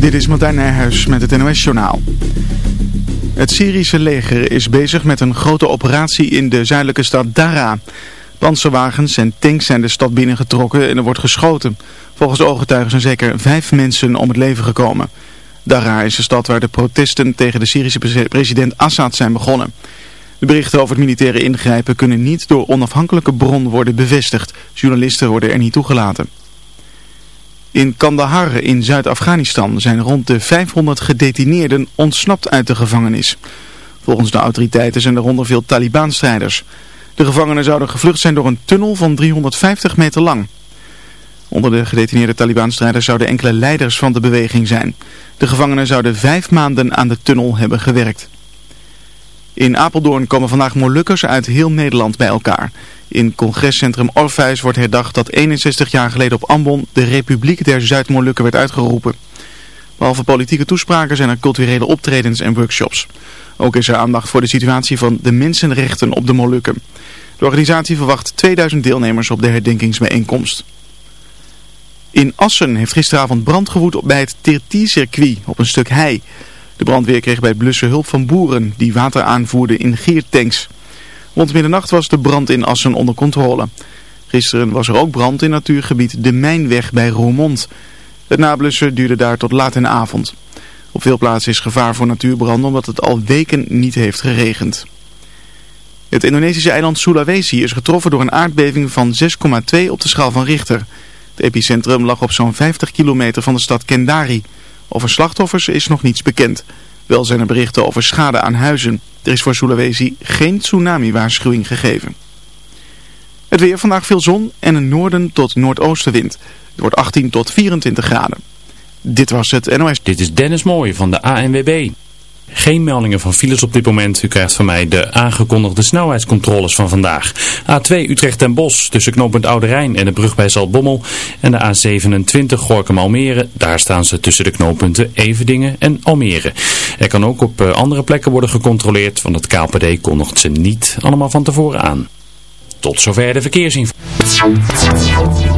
Dit is Martijn Nijhuis met het NOS-journaal. Het Syrische leger is bezig met een grote operatie in de zuidelijke stad Dara. Panzerwagens en tanks zijn de stad binnengetrokken en er wordt geschoten. Volgens ooggetuigen zijn zeker vijf mensen om het leven gekomen. Dara is de stad waar de protesten tegen de Syrische president Assad zijn begonnen. De berichten over het militaire ingrijpen kunnen niet door onafhankelijke bron worden bevestigd. Journalisten worden er niet toegelaten. In Kandahar in Zuid-Afghanistan zijn rond de 500 gedetineerden ontsnapt uit de gevangenis. Volgens de autoriteiten zijn er onder veel Taliban-strijders. De gevangenen zouden gevlucht zijn door een tunnel van 350 meter lang. Onder de gedetineerde Taliban-strijders zouden enkele leiders van de beweging zijn. De gevangenen zouden vijf maanden aan de tunnel hebben gewerkt. In Apeldoorn komen vandaag Molukkers uit heel Nederland bij elkaar. In congrescentrum Orpheus wordt herdacht dat 61 jaar geleden op Ambon de Republiek der Zuid-Molukken werd uitgeroepen. Behalve politieke toespraken zijn er culturele optredens en workshops. Ook is er aandacht voor de situatie van de mensenrechten op de Molukken. De organisatie verwacht 2000 deelnemers op de herdenkingsbijeenkomst. In Assen heeft gisteravond brand gewoed bij het TRT-circuit op een stuk hei. De brandweer kreeg bij blussen hulp van boeren die water aanvoerden in geertanks. Rond middernacht was de brand in Assen onder controle. Gisteren was er ook brand in natuurgebied De Mijnweg bij Roermond. Het nablussen duurde daar tot laat in de avond. Op veel plaatsen is gevaar voor natuurbranden omdat het al weken niet heeft geregend. Het Indonesische eiland Sulawesi is getroffen door een aardbeving van 6,2 op de schaal van Richter. Het epicentrum lag op zo'n 50 kilometer van de stad Kendari. Over slachtoffers is nog niets bekend. Wel zijn er berichten over schade aan huizen. Er is voor Sulawesi geen tsunami-waarschuwing gegeven. Het weer vandaag veel zon en een noorden tot noordoostenwind. Het wordt 18 tot 24 graden. Dit was het NOS. Dit is Dennis Mooij van de ANWB. Geen meldingen van files op dit moment. U krijgt van mij de aangekondigde snelheidscontroles van vandaag. A2 Utrecht en Bos tussen knooppunt Oude Rijn en de brug bij Zaltbommel. En de A27 Gorkum Almere. Daar staan ze tussen de knooppunten Evedingen en Almere. Er kan ook op eh, andere plekken worden gecontroleerd. Want het KPD kondigt ze niet allemaal van tevoren aan. Tot zover de verkeersinformatie.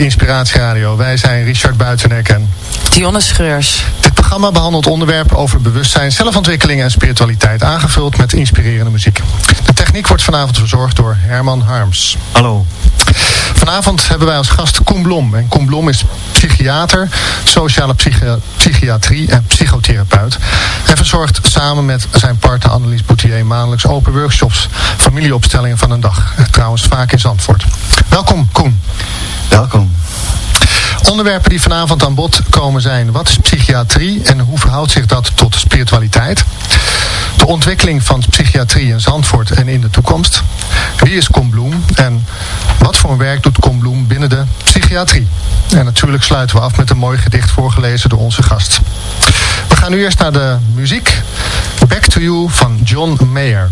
Luisteraars, welkom bij Inspiratie Radio. Wij zijn Richard Buitenek en... Dionne Schreurs. Dit programma behandelt onderwerpen over bewustzijn, zelfontwikkeling en spiritualiteit, aangevuld met inspirerende muziek. De techniek wordt vanavond verzorgd door Herman Harms. Hallo. Vanavond hebben wij als gast Koen Blom. En Koen Blom is psychiater, sociale psychi- psychiatrie en psychotherapeut. Hij verzorgt samen met zijn partner Annelies Boutier maandelijks open workshops, familieopstellingen van een dag. Trouwens vaak in Zandvoort. Welkom Koen. Welkom. Onderwerpen die vanavond aan bod komen zijn... wat is psychiatrie en hoe verhoudt zich dat tot spiritualiteit? De ontwikkeling van psychiatrie in Zandvoort en in de toekomst. Wie is Kom Bloem en wat voor werk doet Kom Bloem binnen de psychiatrie? En natuurlijk sluiten we af met een mooi gedicht voorgelezen door onze gast. We gaan nu eerst naar de muziek. Back to You van John Mayer.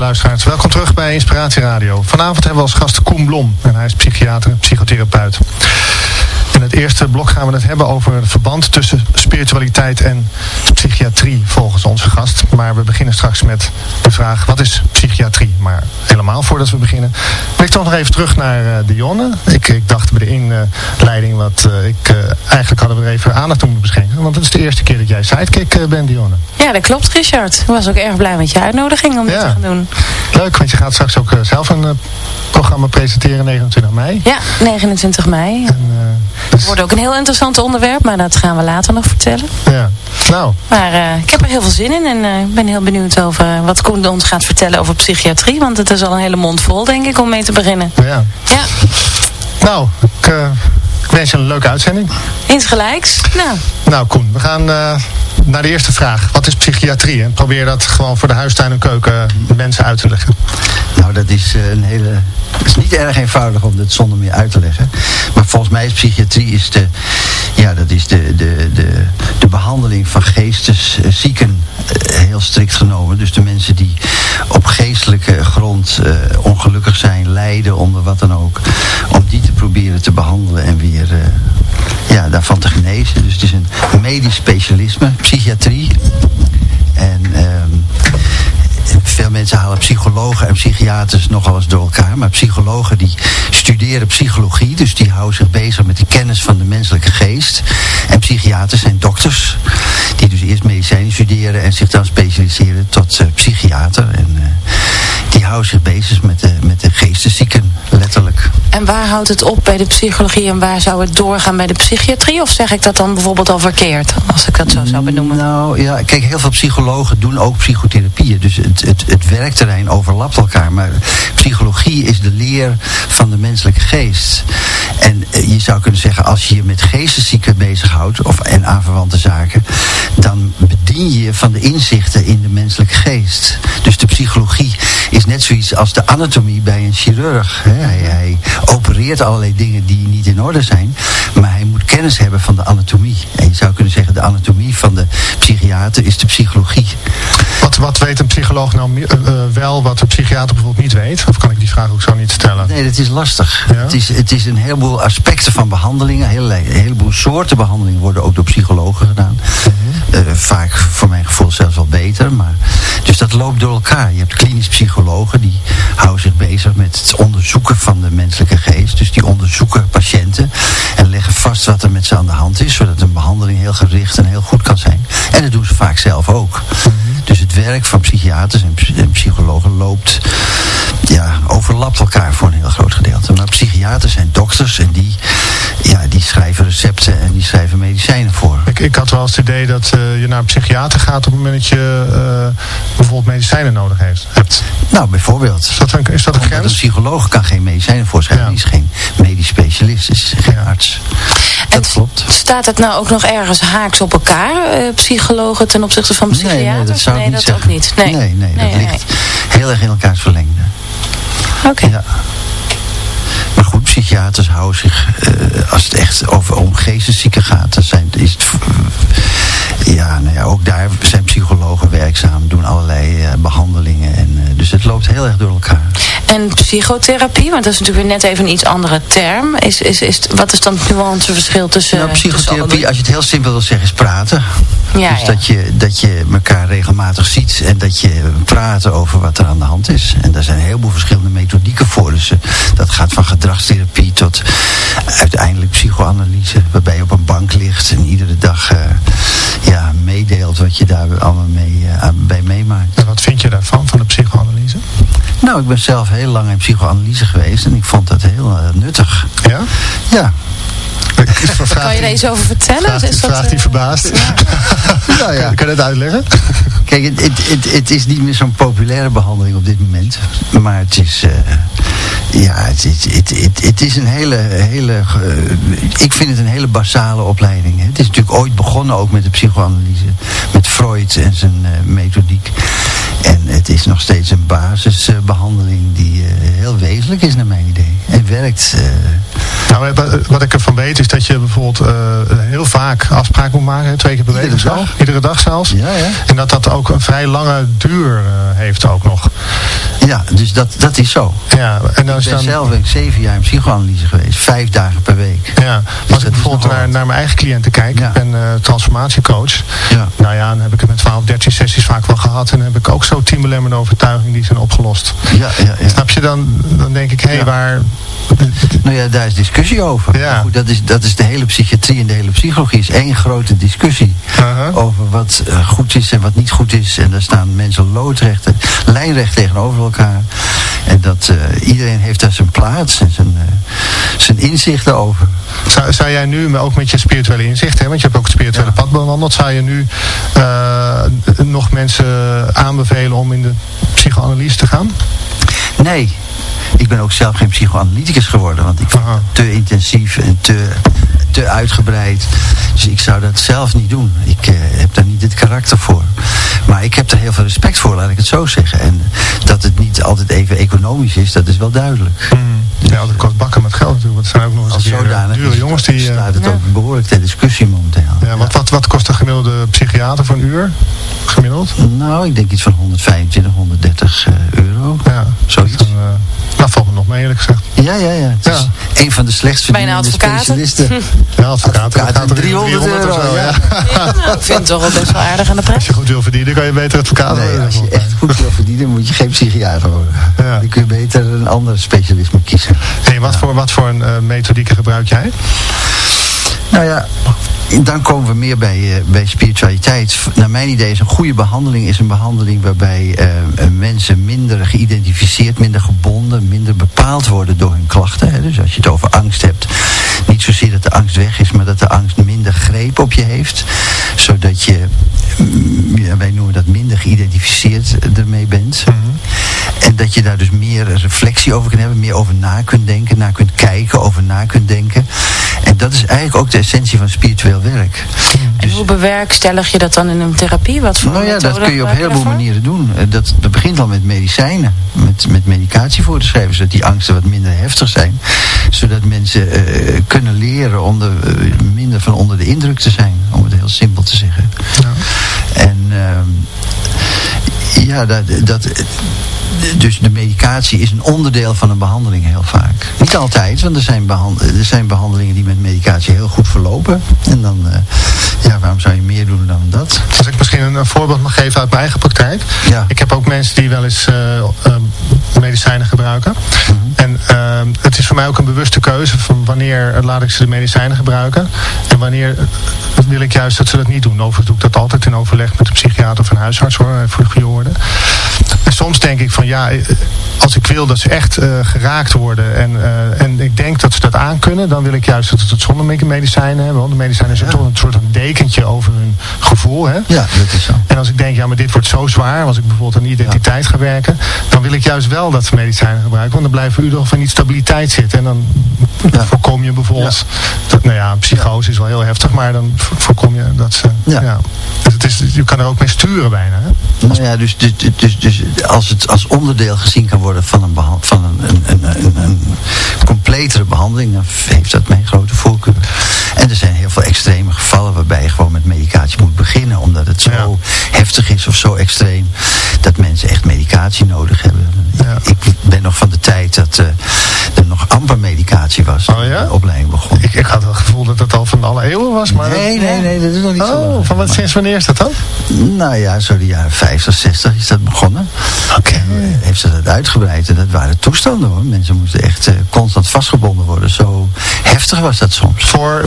Luisteraars, welkom terug bij Inspiratie Radio. Vanavond hebben we als gast Koen Blom. En hij is psychiater en psychotherapeut. In het eerste blok gaan we het hebben over het verband tussen spiritualiteit en psychiatrie volgens onze gast. Maar we beginnen straks met de vraag, wat is psychiatrie? Maar helemaal voordat we beginnen, wil ik toch nog even terug naar uh, Dionne. Ik, ik dacht bij de inleiding, wat uh, ik, uh, eigenlijk hadden we er even aandacht aan moeten beschenken. Want het is de eerste keer dat jij sidekick bent, Dionne. Ja, dat klopt Richard. Ik was ook erg blij met je uitnodiging om dit te gaan doen. Leuk, want je gaat straks ook zelf een programma presenteren 29 mei. Ja, 29 mei. En, uh, dus... Het wordt ook een heel interessant onderwerp, maar dat gaan we later nog vertellen. Ja, nou. Maar uh, ik heb er heel veel zin in en ik uh, ben heel benieuwd over wat Koen ons gaat vertellen over psychiatrie. Want het is al een hele mond vol, denk ik, om mee te beginnen. Ja. Ja. Nou, ik, ik wens je een leuke uitzending. Insgelijks. Nou. Nou, Koen, we gaan naar de eerste vraag. Wat is psychiatrie? Probeer dat gewoon voor de huistuin en keuken mensen uit te leggen. Nou, dat is een hele... Het is niet erg eenvoudig om dit zonder meer uit te leggen. Maar volgens mij is psychiatrie is de, ja, dat is de, de, de, de behandeling van geesteszieken heel strikt genomen. Dus de mensen die op geestelijke grond uh, ongelukkig zijn, lijden onder wat dan ook. Om die te proberen te behandelen en weer uh, ja, daarvan te genezen. Dus het is een medisch specialisme, psychiatrie. En... Um, veel mensen halen psychologen en psychiaters nogal eens door elkaar. Maar psychologen die studeren psychologie. Dus die houden zich bezig met de kennis van de menselijke geest. En psychiaters zijn dokters. Die dus eerst medicijnen studeren en zich dan specialiseren tot uh, psychiater. En uh, die houden zich bezig met de, En waar houdt het op bij de psychologie en waar zou het doorgaan bij de psychiatrie? Of zeg ik dat dan bijvoorbeeld al verkeerd, als ik dat zo zou benoemen? Nou ja, kijk, heel veel psychologen doen ook psychotherapieën. Dus het, het, het werkterrein overlapt elkaar. Maar psychologie is de leer van de menselijke geest. En je zou kunnen zeggen, als je je met geesteszieken bezighoudt, of, en aanverwante zaken, dan bedien je van de inzichten in de menselijke geest. Dus de psychologie is net zoiets als de anatomie bij een chirurg. Hij, hij opereert allerlei dingen die niet in orde zijn, maar hij moet kennis hebben van de anatomie. En je zou kunnen zeggen, de anatomie van de psychiater is de psychologie. Wat, wat weet een psycholoog nou uh, wel wat de psychiater bijvoorbeeld niet weet? Of kan ik die vraag ook zo niet stellen? Nee, dat is lastig. Ja? Het, is, het is een heleboel aspecten van behandelingen. Een heleboel soorten behandelingen worden ook door psychologen gedaan. Mm -hmm. Uh, vaak voor mijn gevoel zelfs wel beter. Maar, dus dat loopt door elkaar. Je hebt klinisch psychologen die houden zich bezig met het onderzoeken van de menselijke geest. Dus die onderzoeken patiënten en leggen vast wat er met ze aan de hand is. Zodat een behandeling heel gericht en heel goed kan zijn. En dat doen ze vaak zelf ook. Mm -hmm. Dus het werk van psychiaters en, en psychologen loopt, ja, overlapt elkaar voor een heel groot gedeelte. Maar psychiaters zijn dokters en die, ja, die schrijven recepten en die schrijven medicijnen voor. Ik, ik had wel eens het idee dat uh, je naar een psychiater gaat op het moment dat je uh, bijvoorbeeld medicijnen nodig heeft, hebt. Nou, bijvoorbeeld. Is dat een, is dat een grens? Een psycholoog kan geen medicijnen voorschrijven. Ja. Die is geen medisch specialist, is geen ja. arts. Dat en klopt. Staat het nou ook nog ergens haaks op elkaar, uh, psychologen ten opzichte van psychiaters? Nee, nee dat zou nee, ik niet dat zeggen. ook niet. Nee, nee, nee, nee dat ligt heel erg in elkaars verlengde. Oké. Okay. Ja. Maar goed, psychiaters houden zich, uh, als het echt over om geesteszieken gaat, dan zijn, is het, uh, ja, nou ja, ook daar zijn psychologen werkzaam, doen allerlei uh, behandelingen. En, dus het loopt heel erg door elkaar. En psychotherapie, want dat is natuurlijk weer net even een iets andere term. Is, is, is, wat is dan het nuanceverschil tussen... Nou, psychotherapie, tussen als je het heel simpel wil zeggen, is praten. Ja, dus ja. Dat, je, dat je elkaar regelmatig ziet en dat je praat over wat er aan de hand is. En daar zijn een heleboel verschillende methodieken voor. Dus dat gaat van gedragstherapie tot uiteindelijk psychoanalyse. Waarbij je op een bank ligt en iedere dag uh, ja, meedeelt wat je daar allemaal mee, uh, bij meemaakt. En wat vind je daarvan, van de psychoanalyse? Nou, ik ben zelf heel lang in psychoanalyse geweest en ik vond dat heel uh, nuttig. Ja? Ja. kan je er eens over vertellen? Vraag, is dat, vraag die verbaasd. Ja. nou, ja. Kan je het uitleggen? Kijk, het, het, het, het is niet meer zo'n populaire behandeling op dit moment. Maar het is... Uh, ja, het, het, het, het, is een hele... hele uh, ik vind het een hele basale opleiding. Hè. Het is natuurlijk ooit begonnen ook met de psychoanalyse. Met Freud en zijn uh, methodiek. En het is nog steeds een basisbehandeling die heel wezenlijk is naar mijn idee. En werkt... Nou, Nou, wat- wat ik ervan weet is dat je bijvoorbeeld eh, heel vaak afspraken moet maken. Twee keer per week Iedere dag. Iedere dag zelfs. Ja, ja. En dat dat ook een vrij lange duur eh, heeft ook nog. Ja, dus dat, dat is zo. Ja, en dan Ik is ben dan... zelf ik zeven jaar in psychoanalyse geweest. Vijf dagen per week. Ja, maar als ik bijvoorbeeld naar, naar mijn eigen cliënten kijk, Ja. ik ben eh, transformatiecoach. Ja. Nou ja, dan heb ik het met 12, 13 sessies vaak wel gehad. En dan heb ik ook zo 10 belemmerende overtuigingen die zijn opgelost. Ja, ja, ja. Snap je dan? Dan denk ik, hé, hey, Ja. waar... Nou ja, daar is discussie over. Ja. Goed, dat, is, dat is de hele psychiatrie en de hele psychologie. is één grote discussie over wat eh, goed is en wat niet goed is. En daar staan mensen loodrecht, lijnrecht tegenover elkaar. En dat eh, iedereen heeft daar zijn plaats en zijn, eh, zijn inzichten over. Zou, zou jij nu, maar ook met je spirituele inzicht, hè, want je hebt ook het spirituele Ja. pad bewandeld, zou je nu eh, nog mensen aanbevelen om in de psychoanalyse te gaan? Nee, ik ben ook zelf geen psychoanalyticus geworden. Want ik dat te intensief en te, te uitgebreid. Dus ik zou dat zelf niet doen. Ik eh, heb daar niet het karakter voor. Maar ik heb er heel veel respect voor, laat ik het zo zeggen. En dat het niet altijd even economisch is, dat is wel duidelijk. Ja, dat kost bakken met geld natuurlijk, want het zijn ook nog eens Als een keer zodanig dure jongens die... eh, staat het ook behoorlijk ter discussie momenteel. ja, wat, wat, wat kost een gemiddelde psychiater voor een uur? Gemiddeld? Nou, ik denk iets van 125, 130 eh, euro. Ja, Zoiets. Dan, eh, nou, valt me nog mee eerlijk gezegd. Ja, ja, ja. Het is een van de slechtst verdienende advocaten. specialisten. Ja, advocaten. Advocaten, gaat er 300 of euro, zo, ja. ja. Nou, ik vind het toch wel best wel aardig aan de Als prijs. je goed wil verdienen, kan je beter advocaat Nee, worden. als je echt goed wil verdienen, moet je geen psychiater worden. Ja. Dan kun je beter een ander specialisme kiezen. Hey, wat, voor, wat voor een eh, methodieken gebruik jij? Nou ja, dan komen we meer bij, eh, bij spiritualiteit. Naar mijn idee is een goede behandeling is een behandeling waarbij eh, mensen minder geïdentificeerd, minder gebonden, minder bepaald worden door hun klachten. Hè. Dus als je het over angst hebt, niet zozeer dat de angst weg is, maar dat de angst minder greep op je heeft. Zodat je, mm, ja, wij noemen dat minder geïdentificeerd ermee bent. En dat je daar dus meer reflectie over kunt hebben, meer over na kunt denken, naar kunt kijken, over na kunt denken. En dat is eigenlijk ook de essentie van spiritueel werk. En hoe bewerkstellig je dat dan in een therapie? Wat voor Nou ja, dat kun je op een gebruik heleboel manieren doen. Eh, Dat, dat begint al met medicijnen, met, met medicatie voor te schrijven, zodat die angsten wat minder heftig zijn. Zodat mensen eh, kunnen leren om er, eh, minder van onder de indruk te zijn, om het heel simpel te zeggen. En ehm, ja, dat, dat, dus de medicatie is een onderdeel van een behandeling heel vaak. Niet altijd, want er zijn, er zijn behandelingen die met medicatie heel goed verlopen. En dan, eh, ja, waarom zou je meer doen dan dat? Als ik misschien een, een voorbeeld mag geven uit mijn eigen praktijk. Ja. Ik heb ook mensen die wel eens eh, ehm, medicijnen gebruiken. Mhm. En het is voor mij ook een bewuste keuze van wanneer laat ik ze de medicijnen gebruiken. En wanneer eh, wil ik juist dat ze dat niet doen. Overigens doe ik dat altijd in overleg met een psychiater of een huisarts hoor, voor de goede orde. En soms denk ik van ja, eh, als ik wil dat ze echt eh, geraakt worden en, eh, en ik denk dat ze dat aan kunnen, dan wil ik juist dat ze het zonder medicijnen hebben. Want de medicijnen zijn toch een soort een dekentje over hun gevoel. Hè? Ja, dat is zo. En als ik denk, ja, maar dit wordt zo zwaar, als ik bijvoorbeeld aan identiteit ga werken, dan wil ik juist wel dat ze medicijnen gebruiken, want dan blijven we ieder geval in die stabiliteit zitten. En dan Ja. voorkom je bijvoorbeeld, dat, nou ja, psychose is wel heel heftig, maar dan vo- voorkom je dat ze, ja. Ja. Dus het is, je kan er ook mee sturen bijna. Hè? Nou ja, dus, dus, dus, dus als het als onderdeel gezien kan worden van een, van een, een, een, een, een completere behandeling, dan heeft dat mijn grote voorkeur. En er zijn heel veel extreme gevallen waarbij je gewoon met medicatie moet beginnen, omdat het zo Ja. heftig is of zo extreem, dat mensen echt medicatie nodig hebben. Ja. Ik ben nog van de tijd dat eh, er nog amper medicatie was toen Oh ja? de opleiding begon. Ik, ik had het gevoel dat het al van alle eeuwen was, maar... nee, nee, nee, dat is nog niet zo Oh, lang. van wat, sinds wanneer is dat dan? Nou ja, zo de jaren 50, 60 is dat begonnen. Oké. Eh, heeft ze dat uitgebreid. Dat waren toestanden hoor. Mensen moesten echt eh, constant vastgebonden worden. Zo was dat soms. Voor,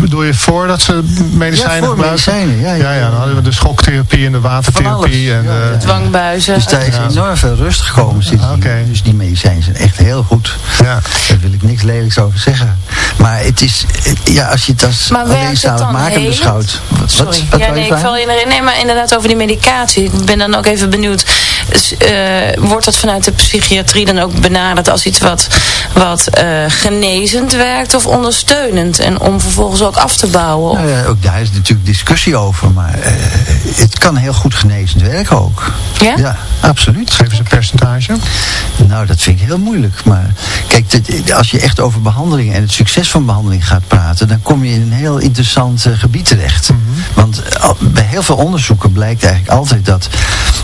bedoel je voordat ze medicijnen Ja, voor gebruikten? medicijnen, ja, ja, ja, ja, dan hadden we de schoktherapie en de watertherapie. En, Ja, de-. Dwangbuizen. Dus daar is Ja. enorm veel rust gekomen sindsdien. Oké. Dus die medicijnen zijn echt heel goed. ja. Daar wil ik niks lelijks over zeggen. Maar het is, het- ja, als je het als Maar alleenzaligmakend helend? beschouwt. Wat, Sorry. wat, wat ja, nee, ik val je erin. Nee, maar inderdaad over die medicatie. Ik ben dan ook even benieuwd. Eh, wordt dat vanuit de psychiatrie dan ook benaderd als iets wat, wat eh, genezend werkt of ondersteunend en om vervolgens ook af te bouwen? Nou ja, ook daar is natuurlijk discussie over, maar eh, het kan heel goed genezend werken ook. Ja? Ja, absoluut. Geef eens een percentage. Nou, dat vind ik heel moeilijk. Maar kijk, dit- als je echt over behandeling en het succes van behandeling gaat praten, dan kom je in een heel interessant eh, gebied terecht. Eh, al- bij heel veel onderzoeken blijkt eigenlijk altijd dat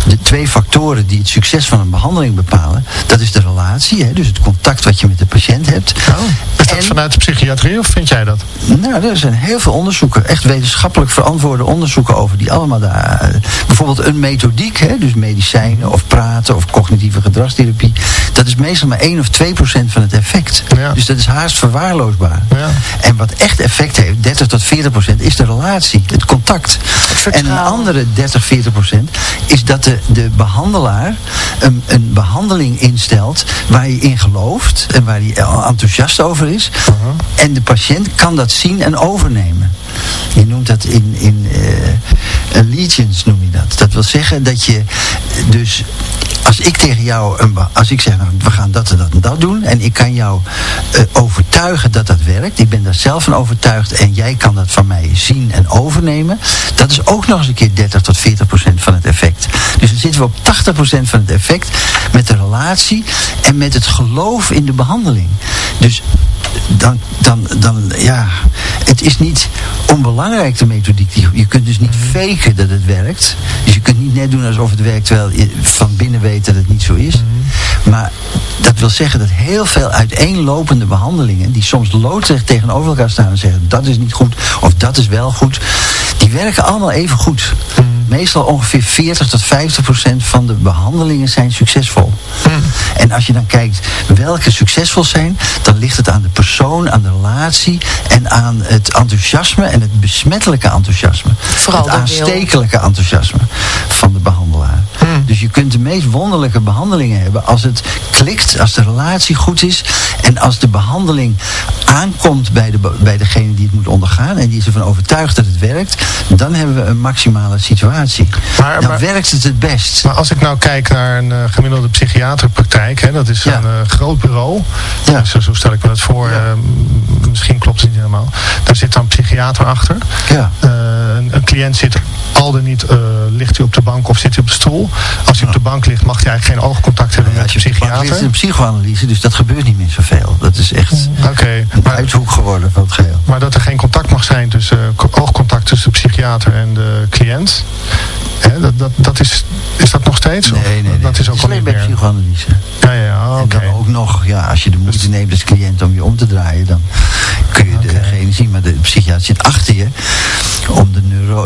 de twee factoren die het succes van een behandeling bepalen, dat is de relatie, hè, dus het contact wat je met de patiënt hebt. Oh, is dat En- vanuit de psychiatrie of vind jij dat? Nou, er zijn heel veel onderzoeken, echt wetenschappelijk verantwoorde onderzoeken over, die allemaal daar, eh, bijvoorbeeld een methodiek, hè, dus medicijnen of praten of cognitieve gedragstherapie, dat is meestal maar 1 of 2 procent van het effect. Ja. Dus dat is haast verwaarloosbaar. Ja. En wat echt effect heeft, 30 tot 40 procent, is de relatie, het contact. En een andere 30, 40 procent is dat de, de behandelaar een, een behandeling instelt waar je in gelooft en waar hij enthousiast over is. En de patiënt kan dat zien en overnemen. Je noemt dat in, in eh, allegiance noem je dat. Dat wil zeggen dat je dus als ik tegen jou, een, als ik zeg nou, we gaan dat en dat en dat doen en ik kan jou eh, overtuigen dat dat werkt, ik ben daar zelf van overtuigd en jij kan dat van mij zien en overnemen, dat is ook nog eens een keer 30 tot 40 procent van het effect. Dus dan zitten we op 80 procent van het effect met de relatie en met het geloof in de behandeling. Dus dan, dan, dan, ja, het is niet onbelangrijk de methodiek. Die- Je kunt dus niet faken dat het werkt. Dus je kunt niet net doen alsof het werkt terwijl je van binnen weet dat het niet zo is. Maar dat wil zeggen dat heel veel uiteenlopende behandelingen, die soms loodrecht tegenover elkaar staan en zeggen dat is niet goed of dat is wel goed, die werken allemaal even goed. Meestal ongeveer 40 tot 50 procent van de behandelingen zijn succesvol. En als je dan kijkt welke succesvol zijn, dan ligt het aan de persoon, aan de relatie en aan het enthousiasme en het besmettelijke enthousiasme. Vooral het aanstekelijke enthousiasme van de behandelaar. Dus je kunt de meest wonderlijke behandelingen hebben als het klikt, als de relatie goed is en als de behandeling aankomt bij, de, bij degene die het moet ondergaan en die is ervan overtuigd dat het werkt, dan hebben we een maximale situatie. Maar- dan maar- werkt het het best. Maar als ik nou kijk naar een eh, gemiddelde psychiaterpraktijk, hè, dat is Ja. een eh, groot bureau. Ja. Zo, zo stel ik me dat voor. Ja. eh, misschien klopt het niet helemaal. Daar zit dan een psychiater achter. Ja. Een, een cliënt zit al dan niet, eh, ligt hij op de bank of zit hij op de stoel. Als hij op de bank ligt, mag hij eigenlijk geen oogcontact hebben Ja, met de bank ligt, is psychiater. een psychoanalyse, dus dat gebeurt niet meer zoveel. Dat is echt Oké, een maar, uithoek geworden van het geheel. maar dat er geen contact mag zijn tussen, eh, oogcontact tussen de psychiater en de cliënt. Hè, dat, dat, dat is, is dat nog steeds? Nee, nee, nee. Dat is ook het al alleen bij meer. psychoanalyse. Ja, ja, oké. dan ook nog, ja, als je de moeite Dus- neemt als cliënt om je om te draaien, dan kun je degene zien. Maar de psychiater zit achter je om de,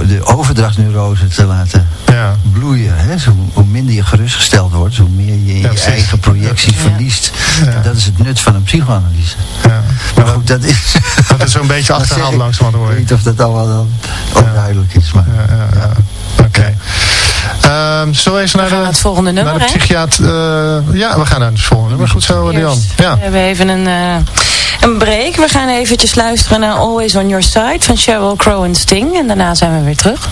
de overdrachtsneurose te laten Ja. bloeien. Hè? Zo, hoe minder je gerustgesteld wordt, hoe meer je Ja, je precies. eigen projecties Ja. verliest. Ja. En dat is het nut van een psychoanalyse. Ja. Maar dat, goed, dat is... dat is zo'n beetje achterhaald langzamerhand hoor Ik ik. weet niet of dat allemaal dan onduidelijk is. Maar, Ja, ja, ja. Oké. Ehm, zullen we eens naar de, naar het volgende nummer, naar de psychiater... eh, ja, we gaan naar het volgende nummer. Goed zo, Dian. Ja. We hebben even een, eh, een break. We gaan eventjes luisteren naar Always On Your Side van Sheryl Crow en Sting. En daarna zijn we weer terug.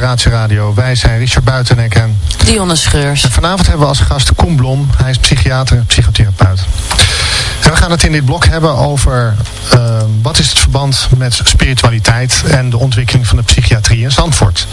Terug bij Inspiratie Radio. Wij zijn Richard Buitenek en... Dionne Schreurs. En vanavond hebben we als gast Koen Blom. Hij is psychiater en psychotherapeut. En we gaan het in dit blok hebben over uh, wat is het verband met spiritualiteit en de ontwikkeling van de psychiatrie in Zandvoort.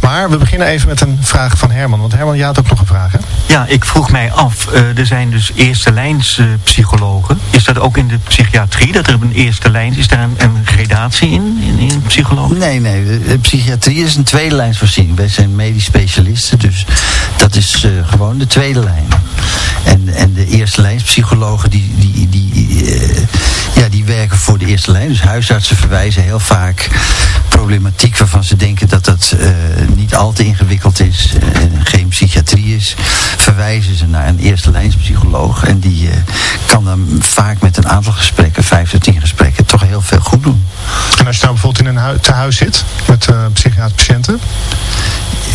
Maar we beginnen even met een vraag van Herman. Want Herman, jij had ook nog een vraag, hè? Ja, ik vroeg mij af, uh, er zijn dus eerste lijns uh, psychologen. Is dat ook in de psychiatrie, dat er een eerste lijn, is daar een, gradatie in, in, psycholoog? Nee, nee, de, psychiatrie is een tweede lijnsvoorziening. Wij zijn medisch specialisten, dus dat is uh, gewoon de tweede lijn. En, en de eerste lijnspsychologen die, die, die, ja, die werken voor de eerste lijn. Dus huisartsen verwijzen heel vaak problematiek waarvan ze denken dat dat niet al te ingewikkeld is en geen psychiatrie is, verwijzen ze naar een eerste lijnspsycholoog. En die uh, kan dan vaak met een aantal gesprekken, vijf tot tien gesprekken, toch heel veel goed doen. En als je nou bijvoorbeeld in een hu tehuis zit met psychiatrische patiënten?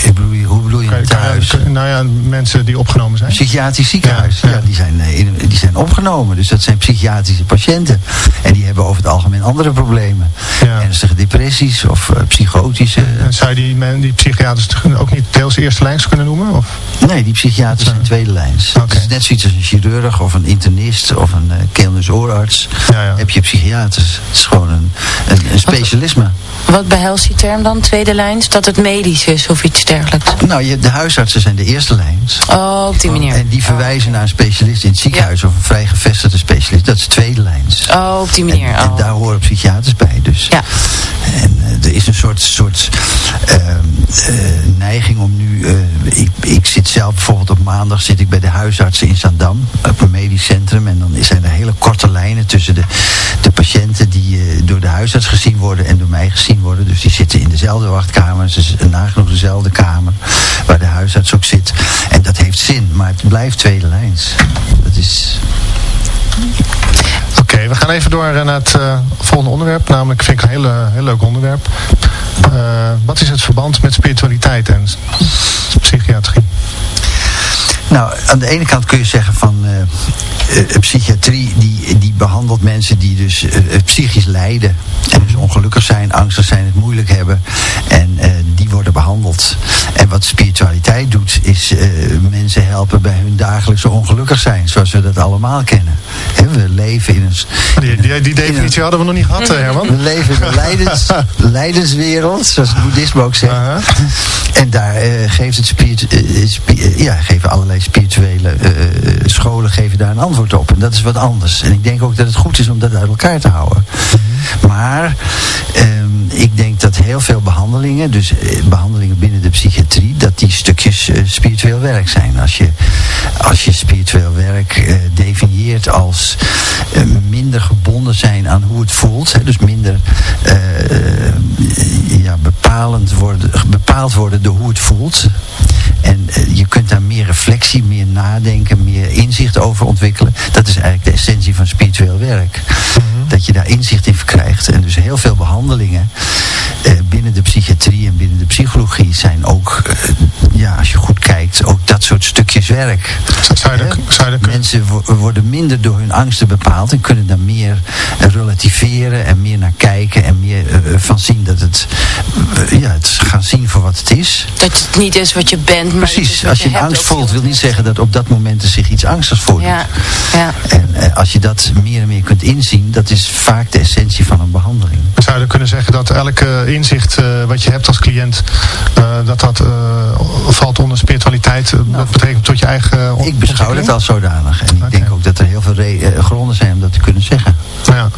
Ik bedoel, hoe bedoel je kan, thuis? Kan, nou ja, mensen die opgenomen zijn. Psychiatrisch ziekenhuis, ja, ja. ja die, zijn, die zijn opgenomen. Dus dat zijn psychiatrische patiënten. En die hebben over het algemeen andere problemen. Ja. Ernstige depressies of uh, psychotische. En zou je die, men, die psychiaters ook niet deels eerste lijns kunnen noemen? Of? Nee, die psychiaters zijn tweede lijns. Okay. Het is net zoiets als een chirurg of een internist of een uh, keelneus-oorarts. Ja, ja. Heb je psychiaters. Het is gewoon een, een, een specialisme. Wat, wat behelst die term dan, tweede lijns? Dat het medisch is of iets dergelijks? Nou, je, de huisartsen zijn de eerste lijns. Oh, op die manier. En die verwijzen naar een specialist in het ziekenhuis ja. of een vrij gevestigde specialist. Dat is tweede lijns. Oh, op die manier. En, oh. en daar horen psychiaters bij. Dus. Ja. En uh, er is een soort, soort uh, uh, neiging om nu... ik, ik zit zelf bijvoorbeeld op maandag zit ik bij de huisartsen in Zandam. Op een medisch centrum. En dan zijn er hele korte lijnen tussen de, de patiënten die door de huisarts gezien worden en door mij gezien worden. Dus die zitten in dezelfde wachtkamer. Ze nagenoeg dezelfde kamer waar de huisarts ook zit. En dat heeft zin, maar het blijft tweede lijns. Dat is... Oké, we gaan even door naar het uh, volgende onderwerp. Namelijk, vind ik een hele, heel leuk onderwerp. Uh, wat is het verband met spiritualiteit en psychiatrie? Nou, aan de ene kant kun je zeggen van uh, uh, psychiatrie die, die behandelt mensen die dus uh, psychisch lijden. En dus ongelukkig zijn, angstig zijn, het moeilijk hebben. En die worden behandeld. En wat spiritualiteit doet is mensen helpen bij hun dagelijkse ongelukkig zijn. Zoals we dat allemaal kennen. He, we leven in een... Die, die, die definitie een, hadden we nog niet gehad, Herman. We leven in een leidens, leidenswereld, zoals het boeddhisme ook zegt. -huh. En daar geeft het spiritu, ja, geven allerlei spirituele uh, scholen geven daar een antwoord op. En dat is wat anders. En ik denk ook dat het goed is om dat uit elkaar te houden. Maar um, ik denk dat heel veel behandelingen, dus uh, behandelingen binnen de psychiatrie, dat die stukjes uh, spiritueel werk zijn. Als je, als je spiritueel werk definieert als minder gebonden zijn aan hoe het voelt, hè, dus minder ja, bepalend worden, bepaald worden door hoe het voelt. En je kunt daar meer reflectie, meer nadenken, meer inzicht over ontwikkelen. Dat is eigenlijk de essentie van spiritueel werk. Mm -hmm. Dat je daar inzicht in verkrijgt. En dus heel veel behandelingen eh, binnen de psychiatrie en binnen de psychologie zijn ook, eh, ja, als je goed kijkt, ook dat soort stukjes werk. Zou je, zou je Mensen wo worden minder door hun angsten bepaald en kunnen daar meer relativeren en meer naar kijken en meer van zien dat het, ja, het gaan zien voor wat het is. Dat het niet is wat je bent, maar Precies, als je, je angst voelt, wil niet zeggen dat op dat moment er zich iets angstigs voordoet. Ja, ja. En uh, als je dat meer en meer kunt inzien, dat is vaak de essentie van een behandeling. Zou je kunnen zeggen dat elke inzicht uh, wat je hebt als cliënt, uh, dat dat valt onder spiritualiteit, nou, dat betekent tot je eigen Ik beschouw het als zodanig. En ik denk ook dat er heel veel gronden zijn om dat te kunnen zeggen. Ja.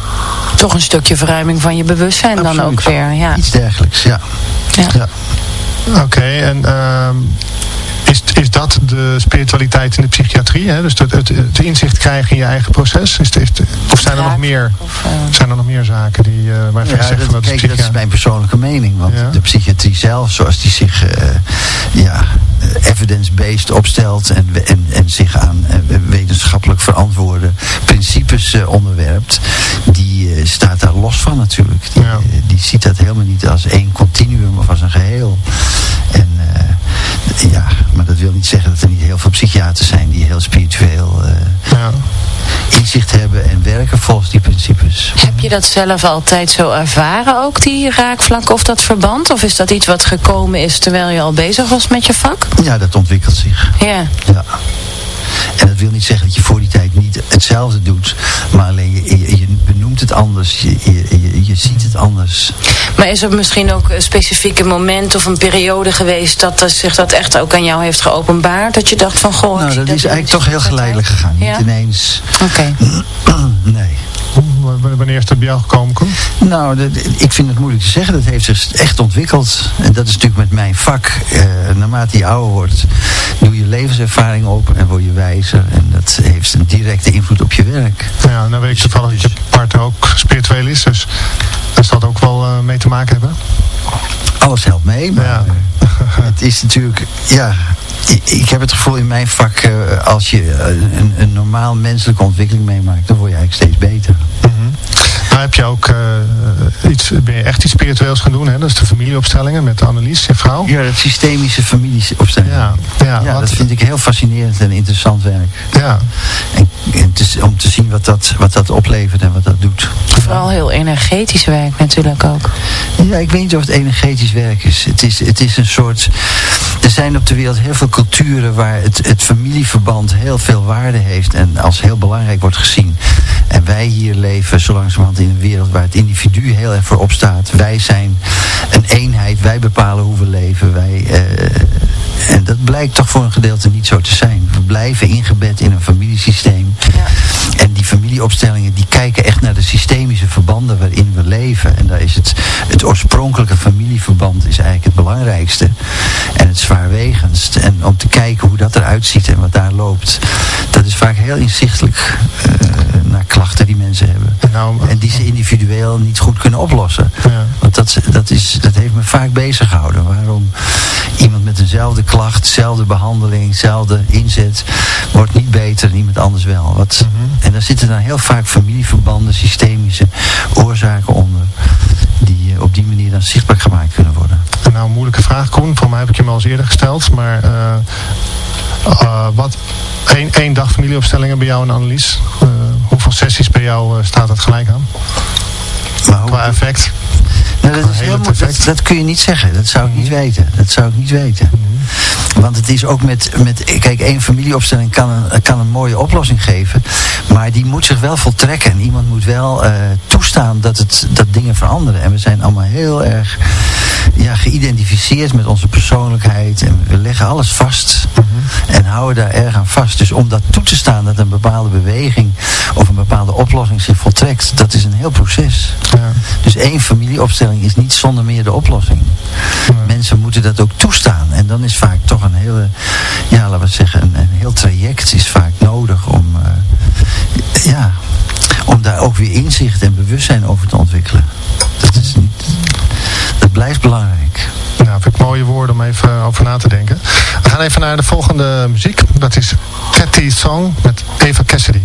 Toch een stukje verruiming van je bewustzijn Absoluut. dan ook weer. Ja. Iets dergelijks, ja. ja. ja. Oké, okay, en uh, is, is dat de spiritualiteit in de psychiatrie? Hè? Dus het, het, het inzicht krijgen in je eigen proces? Is, is, of zijn er nog meer, of, uh... zijn er nog meer zaken die, uh, waarvan ja, je zegt dat, van dat kijk, dat is mijn persoonlijke mening. Want ja. de psychiatrie zelf, zoals die zich ja, evidence-based opstelt en, en, en zich aan wetenschappelijk verantwoorde principes onderwerpt, die staat daar los van natuurlijk. Die, ja. die ziet dat helemaal niet als één continuum of als een geheel. En ja, maar dat wil niet zeggen dat er niet heel veel psychiaters zijn die heel spiritueel uh, ja. inzicht hebben en werken volgens die principes. Heb je dat zelf altijd zo ervaren ook, die raakvlak of dat verband? Of is dat iets wat gekomen is terwijl je al bezig was met je vak? Ja, dat ontwikkelt zich. Ja. Ja. En dat wil niet zeggen dat je voor die tijd niet hetzelfde doet. Maar alleen je, je, je benoemt het anders. Je, je, je, ziet het anders. Maar is er misschien ook een specifieke moment of een periode geweest dat eh, zich dat echt ook aan jou heeft geopenbaard? Dat je dacht van, goh, Nou, dat is eigenlijk toch heel geleidelijk gegaan. Ja. Niet ineens. Oké. nee. Wanneer is het bij jou gekomen, Koen? Nou, dat- ik vind het moeilijk te zeggen. Dat heeft zich echt ontwikkeld. En dat is natuurlijk met mijn vak. Eh, naarmate je ouder wordt, doe je levenservaring op en word je wijzer. En dat heeft een directe invloed op je werk. Ja, nou weet ik toevallig dat je partner ook spiritueel is, dus daar zal ook wel eh, mee te maken hebben. Alles helpt mee, maar Ja. het is natuurlijk, ja, ik, ik heb het gevoel in mijn vak, eh, als je eh, een, een normaal menselijke ontwikkeling meemaakt, dan word je eigenlijk steeds beter. Nou heb je ook eh, iets, ben je echt iets spiritueels gaan doen, hè? Dat is de familieopstellingen met Annelies, je vrouw. Ja, dat systemische familieopstelling. Ja, ja, Ja, wat- dat vind ik heel fascinerend en interessant werk. Ja, En, en te- om te zien wat dat, wat dat oplevert en wat dat doet. Vooral heel energetisch werk natuurlijk ook. Ja, ik weet niet of het energetisch werk is. Het is, het is een soort... Er zijn op de wereld heel veel culturen waar het, het familieverband heel veel waarde heeft en als heel belangrijk wordt gezien. En wij hier leven zo langzamerhand in een wereld waar het individu heel erg voor opstaat. Wij zijn een eenheid, wij bepalen hoe we leven. Wij, eh, en dat blijkt toch voor een gedeelte niet zo te zijn. We blijven ingebed in een familiesysteem. En die familieopstellingen die kijken echt naar de systemische verbanden waarin we leven. En daar is het, het oorspronkelijke familieverband is eigenlijk het belangrijkste. En het zwaarwegendst. En om te kijken hoe dat eruit ziet en wat daar loopt. Dat is vaak heel inzichtelijk eh, nou, En die ze individueel niet goed kunnen oplossen. Ja. Want dat, dat, is, dat heeft me vaak bezig gehouden. Waarom iemand met eenzelfde klacht, dezelfde behandeling, dezelfde inzet, wordt niet beter en iemand anders wel. Wat, En daar zitten dan heel vaak familieverbanden, systemische oorzaken onder. Die eh, op die manier dan zichtbaar gemaakt kunnen worden. En nou een moeilijke vraag, Koen. Voor mij heb ik je hem al eens eerder gesteld. Maar eh, eh, wat, één, één dag familieopstellingen bij jou en Annelies. Eh, hoeveel sessies bij jou eh, staat dat gelijk aan? Hoe- Qua effect? Nou, dat, is heel dat, effect. dat kun je niet zeggen. Dat zou ik niet weten. Dat zou ik niet weten. Want het is ook met, met kijk, één familieopstelling kan een, kan een mooie oplossing geven. Maar die moet zich wel voltrekken. En iemand moet wel eh, toestaan dat, het, dat dingen veranderen. En we zijn allemaal heel erg ja, geïdentificeerd met onze persoonlijkheid. En we leggen alles vast. En houden daar erg aan vast. Dus om dat toe te staan dat een bepaalde beweging of een bepaalde oplossing zich voltrekt. Dat is een heel proces. Ja. Dus één familieopstelling is niet zonder meer de oplossing. Mensen moeten dat ook toestaan. En dan is vaak toch een hele, ja, laten we zeggen, een, een heel traject is vaak nodig om, eh, ja, om daar ook weer inzicht en bewustzijn over te ontwikkelen. Dat is niet, dat blijft belangrijk. Nou, vind ik mooie woorden om even over na te denken. We gaan even naar de volgende muziek. Dat is Cathy Song met Eva Cassidy.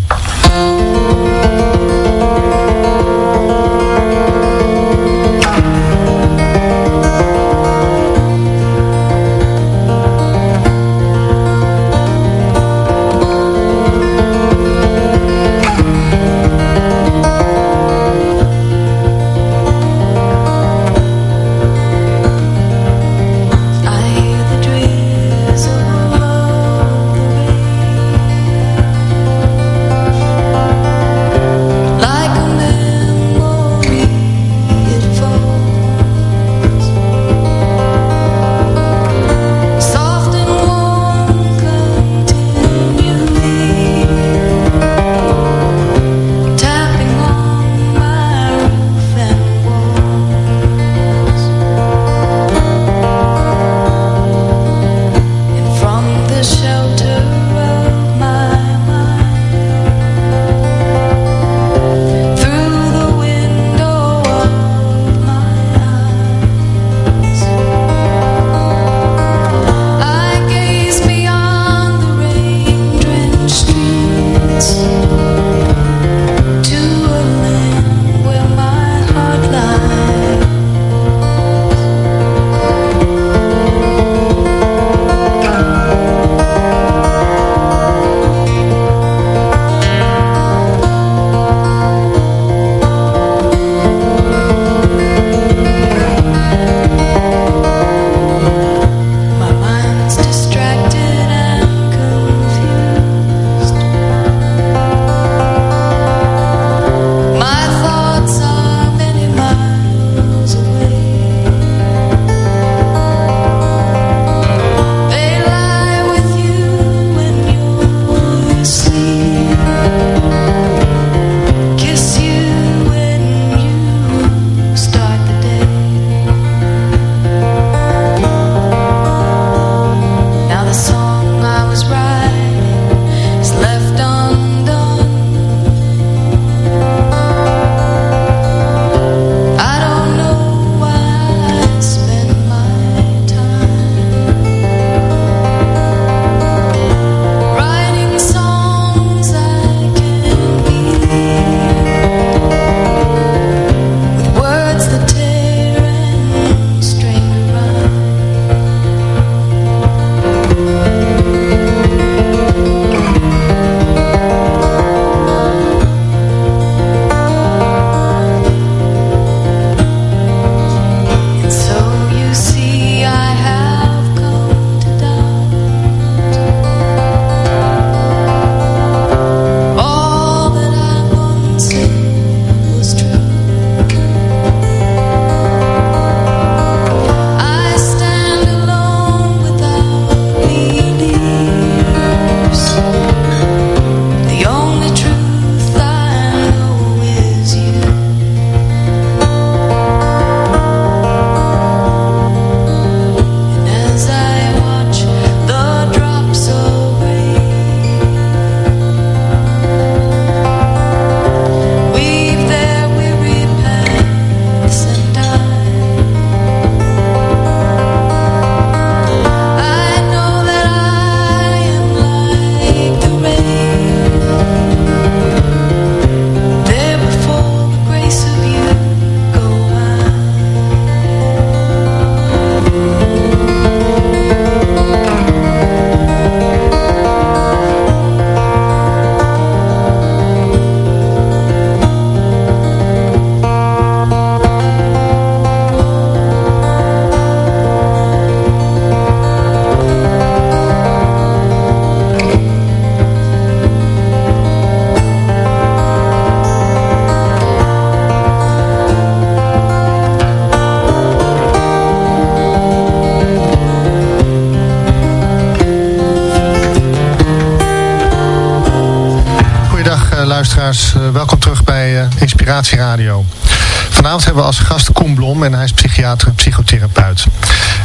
Vanavond hebben we als gast Koen Blom en hij is psychiater en psychotherapeut.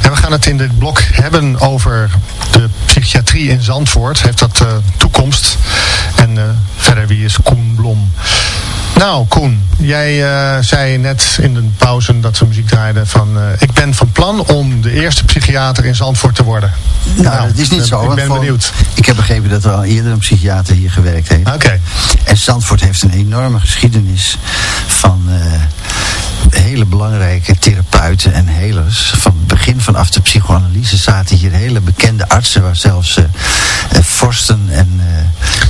En we gaan het in dit blok hebben over de psychiatrie in Zandvoort. Heeft dat eh, toekomst? En eh, verder, wie is Koen Blom? Nou, Koen, jij eh, zei net in de pauze dat we muziek draaiden van... ik ben van plan om de eerste psychiater in Zandvoort te worden. Nou, dat is niet eh, zo. Ik ben benieuwd. Ik heb begrepen dat er al eerder een psychiater hier gewerkt heeft. Oké. En Zandvoort heeft een enorme geschiedenis van eh, hele belangrijke therapeuten en helers. Van het begin vanaf de psychoanalyse zaten hier hele bekende artsen, waar zelfs eh eh, Forsten en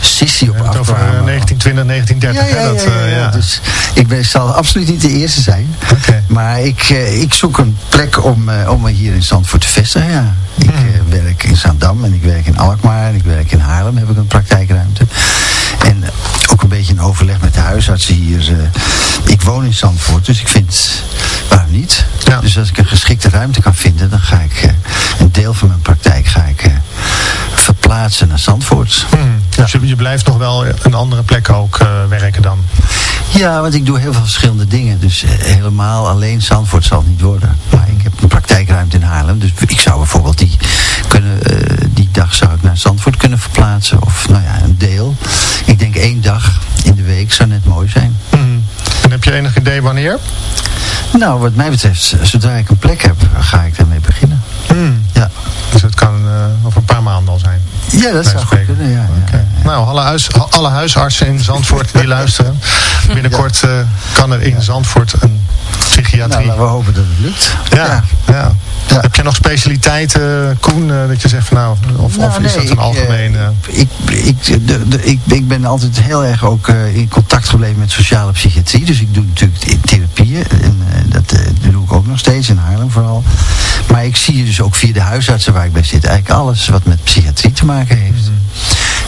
Sissi op het over eh, afkwamen. 1920, 1930. Ja, ja, dat, ja, ja, ja. Dus ik ben, zal absoluut niet de eerste zijn. Oké. Maar ik, ik zoek een plek om, om me hier in Zandvoort te vestigen. Ja. Ik Hmm. werk in Zaandam en ik werk in Alkmaar Haarlem. Heb ik een praktijkruimte. En eh, ook een beetje in overleg met de huisartsen hier. eh, ik woon in Zandvoort, dus ik vind, waarom niet? Ja. Dus als ik een geschikte ruimte kan vinden, dan ga ik eh, een deel van mijn praktijk ga ik, verplaatsen naar Zandvoort. Hmm. Dus je, blijft nog wel een andere plek ook werken dan? Ja, want ik doe heel veel verschillende dingen. Dus helemaal alleen Zandvoort zal het niet worden. Maar ik heb een praktijkruimte in Haarlem. Dus ik zou bijvoorbeeld die, wanneer? Nou, wat mij betreft, zodra ik een plek heb, ga ik daarmee beginnen. Hmm. Ja, Dus het kan eh, over een paar maanden al zijn. ja dat zou goed kunnen. Ja, ja. Nou, alle, huis, alle huisartsen in Zandvoort die luisteren. Binnenkort eh, kan er in Zandvoort een Nou, psychiatrie. laten we hopen dat het lukt. ja, ja. Ja. Heb je nog specialiteiten, Koen, eh, dat je zegt van nou, of, Nou, of is nee, dat een ik, algemeen... eh, eh, ik, ik, de, de, ik, ik ben altijd heel erg ook eh, in contact gebleven met sociale psychiatrie. Dus ik doe natuurlijk th- therapieën. En eh, dat, eh, dat doe ik ook nog steeds, in Haarlem vooral. Maar ik zie dus ook via de huisartsen waar ik bij zit... eigenlijk alles wat met psychiatrie te maken heeft.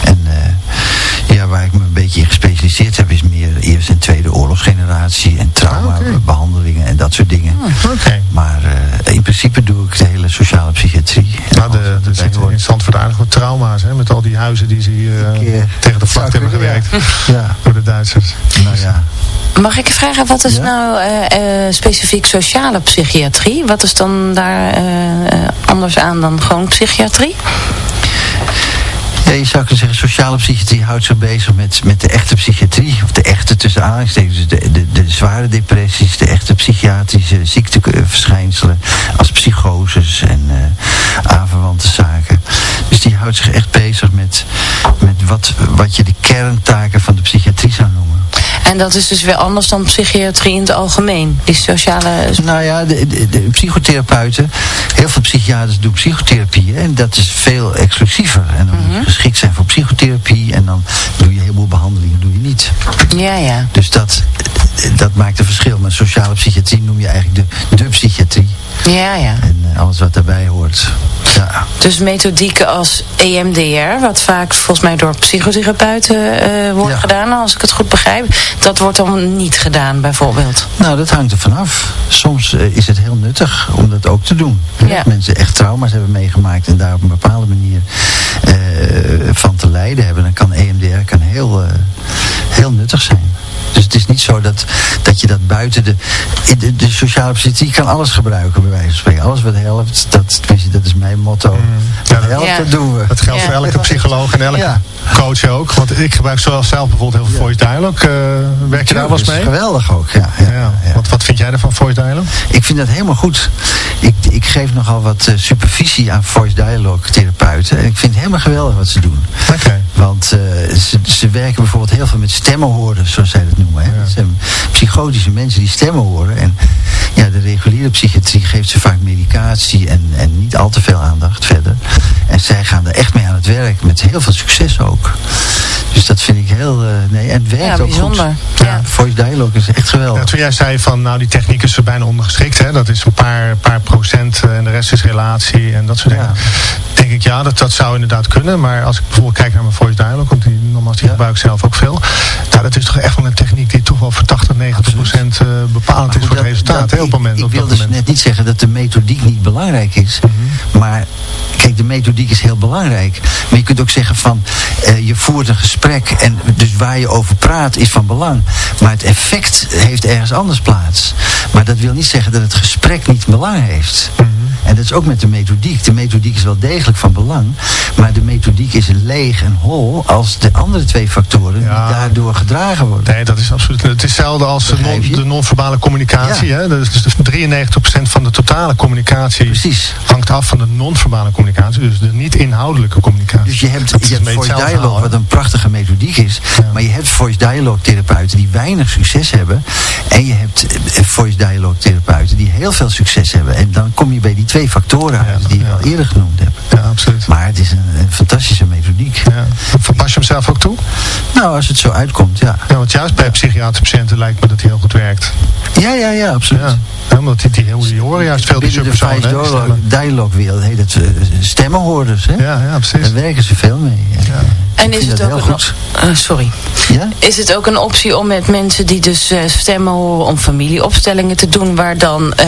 En eh, ja, waar ik me een beetje in gespecialiseerd heb... is meer eerste en tweede oorlogsgeneratie... en traumabehandelingen en dat soort dingen. Oké. Maar eh, in principe doe ik de hele sociale psychiatrie. Nou, de, er hoort. in Zandvoort aardig wat trauma's, hè, met al die huizen die ze hier eh, Ik, tegen de vlakte hebben gewerkt. Ja. Door de Duitsers. Nou ja. Mag ik je vragen, wat is Ja? nou eh, specifiek sociale psychiatrie? Wat is dan daar anders aan dan gewoon psychiatrie? Je zou kunnen zeggen, sociale psychiatrie houdt zich bezig met, met de echte psychiatrie. Of de echte tussen aanhalingstekens. De, de, de zware depressies, de echte psychiatrische ziekteverschijnselen. Als psychoses en eh aanverwante zaken. Dus die houdt zich echt bezig met, met wat, wat je de kerntaken van de psychiatrie zou noemen. En dat is dus weer anders dan psychiatrie in het algemeen. Die sociale... Nou ja, de, de, de psychotherapeuten, heel veel psychiaters doen psychotherapie. hè, En dat is veel exclusiever. En dan moet je geschikt zijn voor psychotherapie. En dan doe je een heleboel behandelingen, doe je niet. Ja, ja. Dus dat, dat maakt een verschil. Maar sociale psychiatrie noem je eigenlijk de, de psychiatrie. Ja, ja. Alles wat daarbij hoort. Ja. Dus methodieken als EMDR, wat vaak volgens mij door psychotherapeuten eh, wordt Ja. gedaan, als ik het goed begrijp. Dat wordt dan niet gedaan, bijvoorbeeld. Nou, dat hangt er vanaf. Soms eh, is het heel nuttig om dat ook te doen. Ja. Als mensen echt trauma's hebben meegemaakt en daar op een bepaalde manier eh, van te lijden hebben, dan kan EMDR kan heel, heel nuttig zijn. Dus het is niet zo dat, dat je dat buiten de, de... De sociale psychiatrie kan alles gebruiken, bij wijze van spreken. Alles wat helpt, dat, dat is mijn motto. Ja, Wat dat- helpt, Ja. dat doen we. Dat geldt Ja. voor elke psycholoog en elke Ja. Coach ook. Want ik gebruik zoals zelf bijvoorbeeld heel veel voice dialogue. Eh, werk je daar wel eens Dat is mee? geweldig ook, ja. ja, Ja. ja. Wat, wat vind jij ervan, voice dialogue? Ik vind dat helemaal goed. Ik, ik geef nogal wat eh, supervisie aan voice dialogue therapeuten. En ik vind het helemaal geweldig wat ze doen. Oké. Want eh, ze, ze werken bijvoorbeeld heel veel met stemmen horen, zoals zij dat noemen. Hè. Het zijn psychotische mensen die stemmen horen. En ja, de reguliere psychiatrie geeft ze vaak medicatie en, en niet al te veel aandacht verder. En zij gaan er echt mee aan het werk, met heel veel succes ook. Dus dat vind ik heel... eh, nee, en het werkt Ja, ook bijzonder. goed. Ja. Voice dialogue is echt geweldig. Ja, toen jij zei van, nou die techniek is er bijna ondergeschikt. Hè? Dat is een paar, paar procent eh, en de rest is relatie en dat soort dingen. Ja. Denk ik, ja, dat, dat zou inderdaad kunnen. Maar als ik bijvoorbeeld kijk naar mijn voice dialogue op die nogmaals, die gebruik ik zelf ook veel. Nou, dat is toch echt wel een techniek die toch wel voor 80, 90 procent eh, bepalend is voor het resultaat. op het moment, ik op wil dus net niet zeggen dat de methodiek niet belangrijk is. Mhm. Maar kijk, de methodiek is heel belangrijk. Maar je kunt ook zeggen van, eh, je voert een gesprek en dus waar je over praat is van belang. Maar het effect heeft ergens anders plaats. Maar dat wil niet zeggen dat het gesprek niet belang heeft. Mhm. En dat is ook met de methodiek. De methodiek is wel degelijk van belang. Maar de methodiek is leeg en hol als de andere twee factoren die daardoor gedragen worden. Nee, dat is absoluut. Het is hetzelfde als de, non, de non-verbale communicatie. Hè? Is dus 93% van de totale communicatie hangt af van de non-verbale communicatie. Dus de niet-inhoudelijke communicatie. Dus je hebt, Dat je hebt voice dialogue, verhaal, wat een prachtige methodiek is. Maar je hebt voice dialogue therapeuten die weinig succes hebben. En je hebt voice dialogue therapeuten die heel veel succes hebben. En dan kom je bij die twee factoren uit die ik al eerder genoemd heb. Ja, absoluut. Maar het is een, een fantastische methodiek. Ja. Verpas je hem zelf ook toe? Nou, als het zo uitkomt, ja. Ja, want juist bij psychiatrische patiënten lijkt me dat hij heel goed werkt. Ja, ja, ja, absoluut. Ja, Ja, omdat die, die, die, die horen juist veel die Binnen de subpersonen. hè, dialogue, stemmen. dialogue wereld heet het eh, stemmenhoorders. Hè? Ja, ja, precies. Daar werken ze veel mee. En Ik is het dat ook een, goed. eh, sorry. Ja? Is het ook een optie om met mensen die dus eh, stemmen horen om familieopstellingen te doen waar dan eh,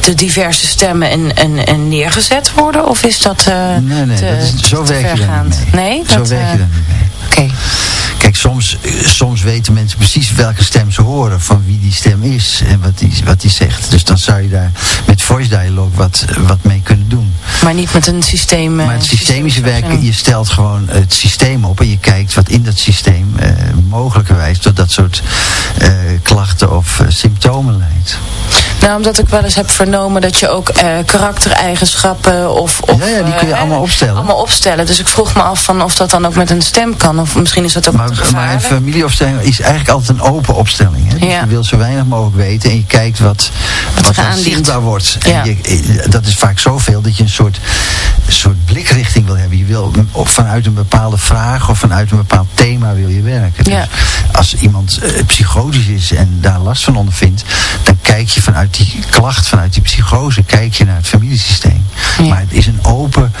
de diverse stemmen en, en, en neergezet worden? Of is dat eh Nee, nee, te, dat is, zo te werk je daar vergaand? niet mee. Nee? Zo Dat, werk je daar niet mee. Oké. Kijk, soms, soms weten mensen precies welke stem ze horen, van wie die stem is en wat die, wat die zegt. Dus dan zou je daar met voice dialogue wat, wat mee kunnen doen. Maar niet met een systeem. eh, Maar het systemische werken, je stelt gewoon het systeem op en je kijkt wat in dat systeem eh, mogelijkerwijs tot dat soort eh, klachten of symptomen leidt. Nou, omdat ik wel eens heb vernomen dat je ook karaktereigenschappen of... of Ja, ja, die kun je allemaal opstellen. Allemaal opstellen. Dus ik vroeg me af van of dat dan ook met een stem kan. Of misschien is dat ook Maar, maar een familieopstelling is eigenlijk altijd een open opstelling. Hè? Dus Ja. je wil zo weinig mogelijk weten en je kijkt wat, wat, dan aandient. zichtbaar wordt. En Ja. je, eh, dat is vaak zoveel dat je een soort, soort blikrichting wil hebben. Je wil op, vanuit een bepaalde vraag of vanuit een bepaald thema wil je werken. Dus Ja. als iemand eh, psychotisch is en daar last van ondervindt, dan kijk je vanuit die klacht, vanuit die psychose, kijk je naar het familiesysteem. Maar het is een open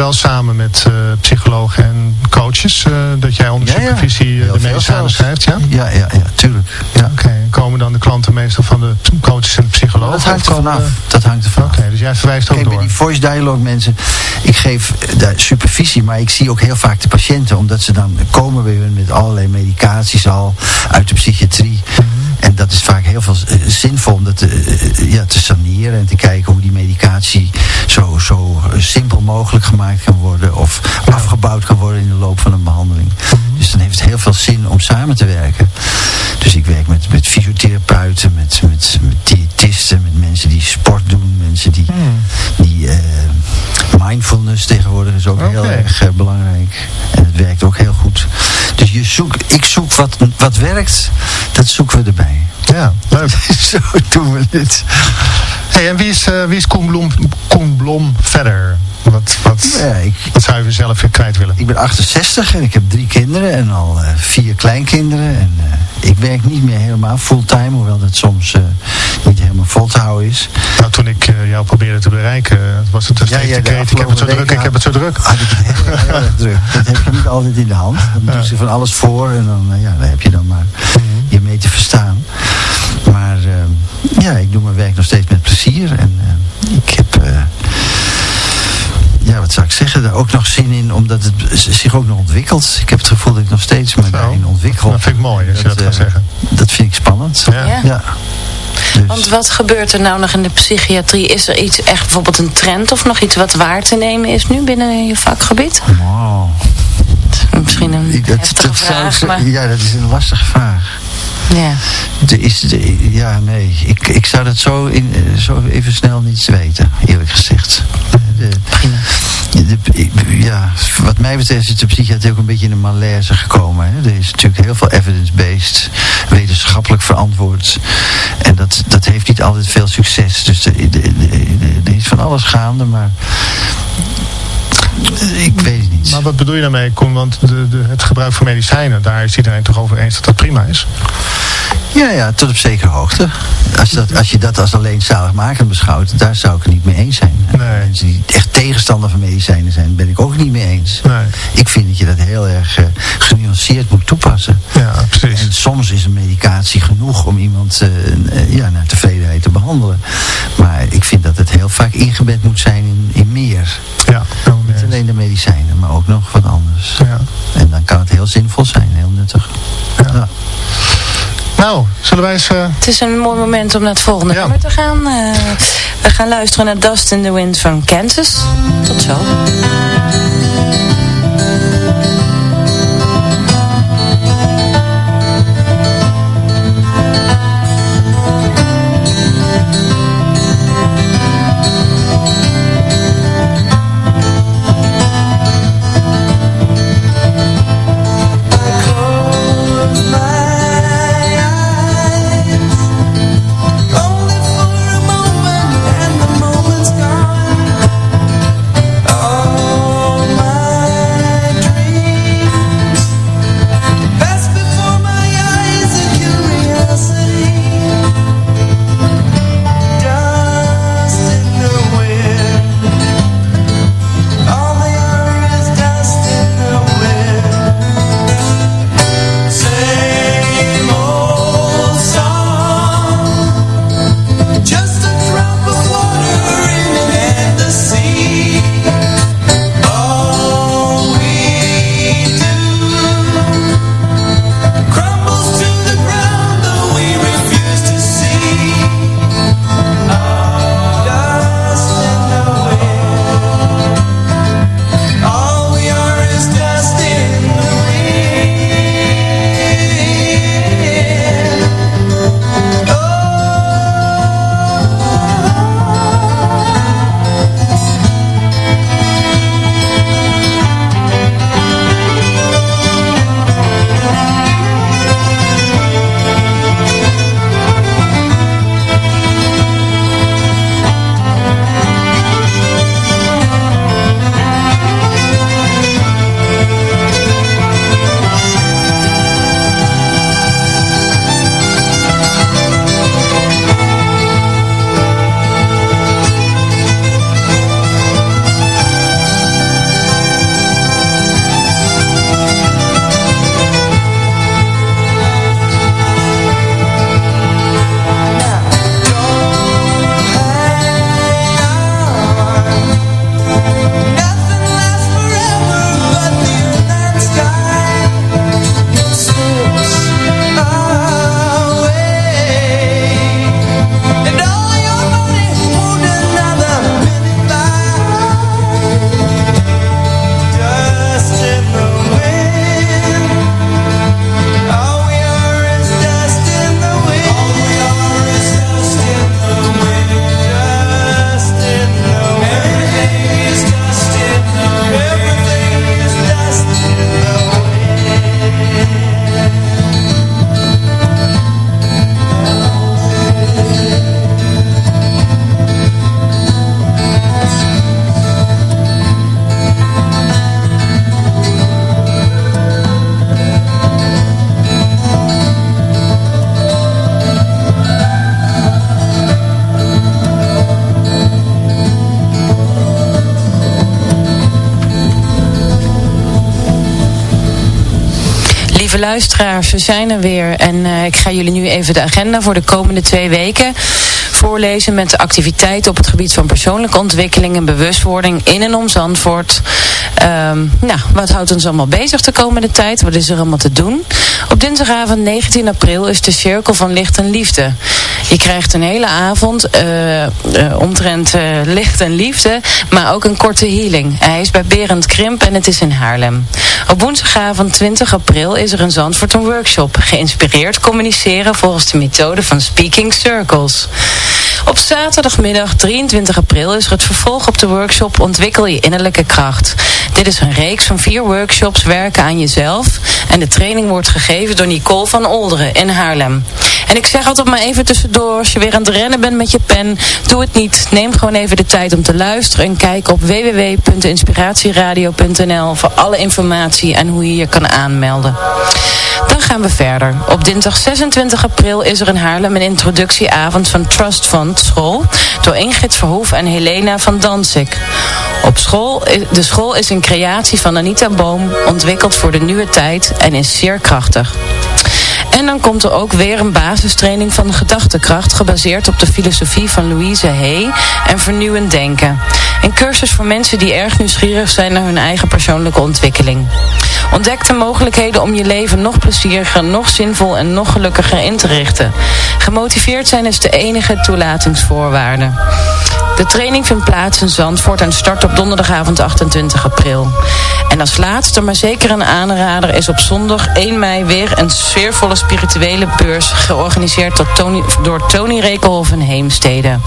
wel samen met eh, psychologen en coaches? eh, dat jij onder Ja, ja. supervisie eh, de veel medicijnen zelfs. schrijft? Ja? Ja, ja, ja, tuurlijk. Ja. Oké, komen dan de klanten meestal van de coaches en de psychologen? Dat hangt er vanaf. Dat hangt er vanaf. Oké, dus jij verwijst ook Kijk, bij door. die voice dialogue mensen, ik geef daar supervisie, maar ik zie ook heel vaak de patiënten, omdat ze dan komen bij hun met allerlei medicaties al uit de psychiatrie. Mhm. En dat is vaak heel veel eh, zinvol om dat te, eh, ja, te saneren en te kijken hoe die medicatie zo, zo eh, simpel mogelijk gemaakt kan worden of afgebouwd kan worden in de loop van een behandeling. Mhm. Dus dan heeft het heel veel zin om samen te werken. Dus ik werk met, met fysiotherapeuten, met, met, met diëtisten, met mensen die sport doen, mensen die, die eh, mindfulness tegenwoordig is ook heel erg eh, belangrijk. En het werkt ook heel goed. Dus je ik zoek wat, wat werkt, dat zoeken we erbij. Ja, leuk. Zo doen we dit. Hey, en wie is, eh, wie is Koen, Blom, Koen Blom verder? Wat, wat, Ja, ik, wat zou je weer kwijt willen? ik ben 68 en ik heb drie kinderen en al eh, vier kleinkinderen. En eh, ik werk niet meer helemaal fulltime, hoewel dat soms niet helemaal vol te houden is. Nou, toen ik jou probeerde te bereiken, was het een Ja, steeds ja, de ik heb het zo druk, ik heb het zo druk. Had ik het heel, heel erg druk. Dat heb je niet altijd in de hand. Dan doe ze van alles voor en dan, ja, daar heb je dan maar je mee te verstaan. Maar ja, ik doe mijn werk nog steeds met plezier. En eh, ik heb, eh, ja, wat zou ik zeggen, daar ook nog zin in, omdat het zich ook nog ontwikkelt. Ik heb het gevoel dat ik nog steeds me daarin ontwikkel. Dat vind ik mooi als je dat eh, gaat zeggen. Dat vind ik spannend. Ja. Ja. Ja. Dus- Want wat gebeurt er nou nog in de psychiatrie? Is er iets, echt bijvoorbeeld een trend of nog iets wat waar te nemen is nu binnen je vakgebied? Wow. Misschien een Ik- dat- zou vraag, maar Ja, dat is een lastige vraag. Ja. Is, de, ja, nee. Ik, ik zou dat zo, in, zo even snel niet weten, eerlijk gezegd. De, de, ik- ja, wat mij betreft is de psychiatrie ook een beetje in een malaise gekomen. Hè. Er is natuurlijk heel veel evidence-based, wetenschappelijk verantwoord. En dat, dat heeft niet altijd veel succes. Dus er is van alles gaande, maar ik weet het niet. Maar wat bedoel je daarmee, Koen? Want de, de, het gebruik van medicijnen, daar is iedereen toch over eens dat dat prima is? Ja, ja, tot op zekere hoogte. Als, dat, als je dat als alleen zaligmakend beschouwt, daar zou ik het niet mee eens zijn. Mensen die echt tegenstander van medicijnen zijn, ben ik ook niet mee eens. Nee. Ik vind dat je dat heel erg eh, genuanceerd moet toepassen. Ja, precies. En soms is een medicatie genoeg om iemand eh, eh, ja, naar tevredenheid te behandelen. Maar ik vind dat het heel vaak ingebed moet zijn in, in meer. Ja, alleen de medicijnen, maar ook nog wat anders. Ja. En dan kan het heel zinvol zijn, heel nuttig. Ja. Nou, zullen wij eens... eh, Het is een mooi moment om naar het volgende Ja. nummer te gaan. Eh, we gaan luisteren naar Dust in the Wind van Kansas. Tot zo. Luisteraars, we zijn er weer. En eh, ik ga jullie nu even de agenda voor de komende twee weken voorlezen met de activiteiten op het gebied van persoonlijke ontwikkeling en bewustwording in en om Zandvoort. Ehm, nou, wat houdt ons allemaal bezig de komende tijd? Wat is er allemaal te doen? Op dinsdagavond 19 april is de Cirkel van Licht en Liefde. Je krijgt een hele avond eh, eh, omtrent licht en liefde, maar ook een korte healing. Hij is bij Berend Krimp en het is in Haarlem. Op woensdagavond 20 april is er in Zandvoort een workshop. Geïnspireerd communiceren volgens de methode van Speaking Circles. Op zaterdagmiddag 23 april is er het vervolg op de workshop Ontwikkel je innerlijke kracht. Dit is een reeks van vier workshops werken aan jezelf. En de training wordt gegeven door Nicole van Olderen in Haarlem. En ik zeg altijd maar even tussendoor, als je weer aan het rennen bent met je pen, doe het niet. Neem gewoon even de tijd om te luisteren en kijk op www.inspiratieradio.nl voor alle informatie en hoe je je kan aanmelden. Dan gaan we verder. Op dinsdag 26 april is er in Haarlem een introductieavond van Trust Fund School door Ingrid Verhoef en Helena van Danzig. Op school, de school is een creatie van Anita Boom, ontwikkeld voor de nieuwe tijd en is zeer krachtig. En dan komt er ook weer een basistraining van de gedachtekracht... gebaseerd op de filosofie van Louise Hay en vernieuwend denken. Een cursus voor mensen die erg nieuwsgierig zijn naar hun eigen persoonlijke ontwikkeling. Ontdek de mogelijkheden om je leven nog plezieriger, nog zinvol en nog gelukkiger in te richten. Gemotiveerd zijn is de enige toelatingsvoorwaarde. De training vindt plaats in Zandvoort en start op donderdagavond 28 april. En als laatste, maar zeker een aanrader, is op zondag 1 mei weer een sfeervolle spirituele beurs georganiseerd door Tony, door Tony Rekelhoff en Heemstede.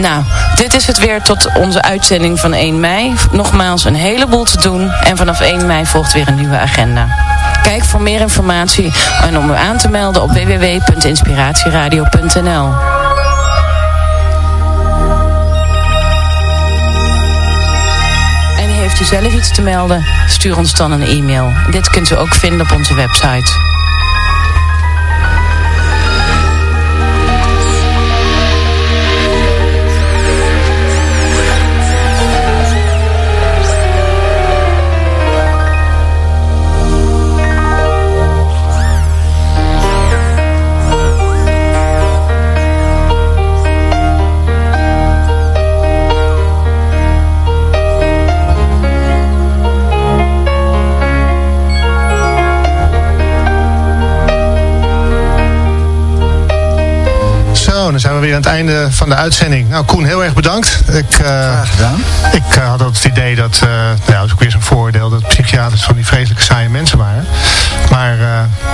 Nou, dit is het weer tot onze uitzending van 1 mei. Nogmaals een heleboel te doen en vanaf 1 mei volgt weer een nieuwe agenda. Kijk voor meer informatie en om u aan te melden op www.inspiratieradio.nl. En heeft u zelf iets te melden? Stuur ons dan een e-mail. Dit kunt u ook vinden op onze website. Zo, dan zijn we weer aan het einde van de uitzending. Nou, Koen, heel erg bedankt. Ik, uh, gedaan. Ik uh, had ook het idee dat, uh, nou ja, dat is ook weer zo'n voordeel, dat psychiaters van die vreselijke saaie mensen waren. Maar,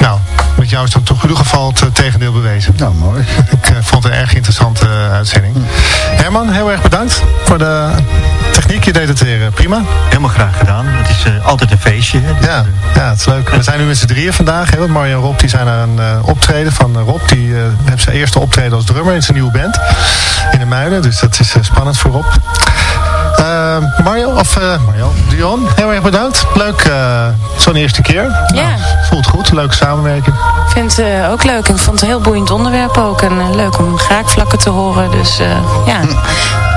nou, jou is dat toch in ieder geval het tegendeel bewezen. Nou, mooi. Ik vond het een erg interessante uitzending. Herman, heel erg bedankt voor de techniek. Je deed het weer prima. Helemaal graag gedaan. Het is altijd een feestje. Dus ja, ja, het is leuk. We zijn nu met z'n drieën vandaag. Hè, want Mario en Rob die zijn naar een optreden van Rob. Die heeft zijn eerste optreden als drummer in zijn nieuwe band. In de Muiden, dus dat is spannend voorop. Uh, Mario, of uh, Mario, Dion, heel erg bedankt. Leuk, uh, zo'n eerste keer. Ja. Nou, voelt goed, leuke samenwerking. Ik vind het uh, ook leuk. Ik vond het een heel boeiend onderwerp ook. En leuk om graakvlakken te horen. Dus ja,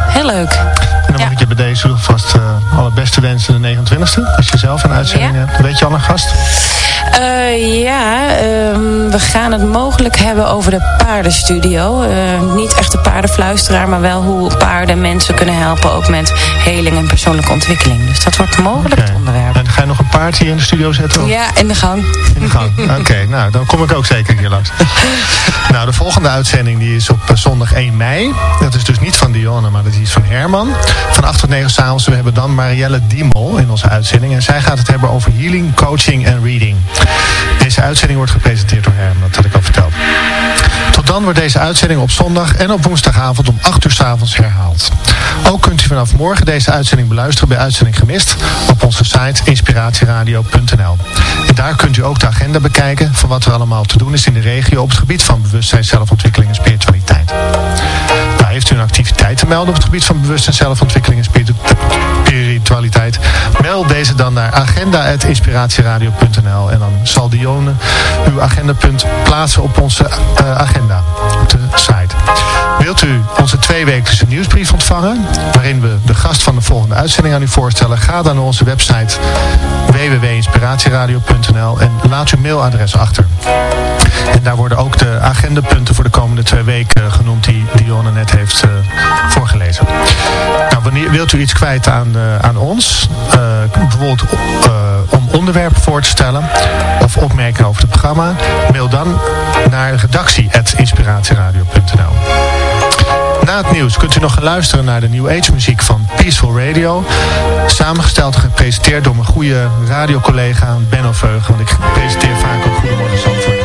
heel leuk. En dan mag ik je bij deze vast alle beste wensen de 29e. Als je zelf een uitzending Ja. hebt. Weet je al een gast? Uh, ja, uh, we gaan het mogelijk hebben over de paardenstudio. Uh, niet echt de paardenfluisteraar, maar wel hoe paarden mensen kunnen helpen. Ook met heling en persoonlijke ontwikkeling. Dus dat wordt mogelijk het onderwerp. En ga je nog een paard hier in de studio zetten? of? Ja, in de gang. In de gang. Oké, nou dan kom ik ook zeker hier langs. nou, de volgende uitzending die is op eh, zondag 1 mei. Dat is dus niet van Dionne, maar dat is van Herman. Van 8 tot 9 s'avonds. We hebben dan Marielle Diemol in onze uitzending. En zij gaat het hebben over healing, coaching en reading. Deze uitzending wordt gepresenteerd door Herman, dat had ik al verteld. Tot dan wordt deze uitzending op zondag en op woensdagavond om 8 uur s'avonds herhaald. Ook kunt u vanaf morgen deze uitzending beluisteren bij Uitzending Gemist op onze site inspiratieradio.nl. En daar kunt u ook de agenda bekijken van wat er allemaal te doen is in de regio op het gebied van bewustzijn, zelfontwikkeling en spiritualiteit. Heeft u een activiteit te melden op het gebied van bewustzijn, zelfontwikkeling en spiritu- spiritualiteit? Meld deze dan naar agenda.inspiratieradio.nl en dan zal Dione uw agendapunt plaatsen op onze eh, agenda, op de site. Wilt u onze tweewekelijkse nieuwsbrief ontvangen, waarin we de gast van de volgende uitzending aan u voorstellen? Ga dan naar onze website www.inspiratieradio.nl en laat uw mailadres achter. En daar worden ook de agendapunten voor de komende twee weken genoemd die Dionne net heeft eh, voorgelezen. Nou, wanneer wilt u iets kwijt aan, eh, aan ons? eh, bijvoorbeeld eh, om onderwerpen voor te stellen of opmerkingen over het programma? Mail dan naar redactie.inspiratieradio.nl na het nieuws kunt u nog gaan luisteren naar de New Age muziek van Peaceful Radio. Samengesteld en gepresenteerd door mijn goede radiocollega Benno Veugen. Want ik presenteer vaak ook Goedemorgen Zandvoort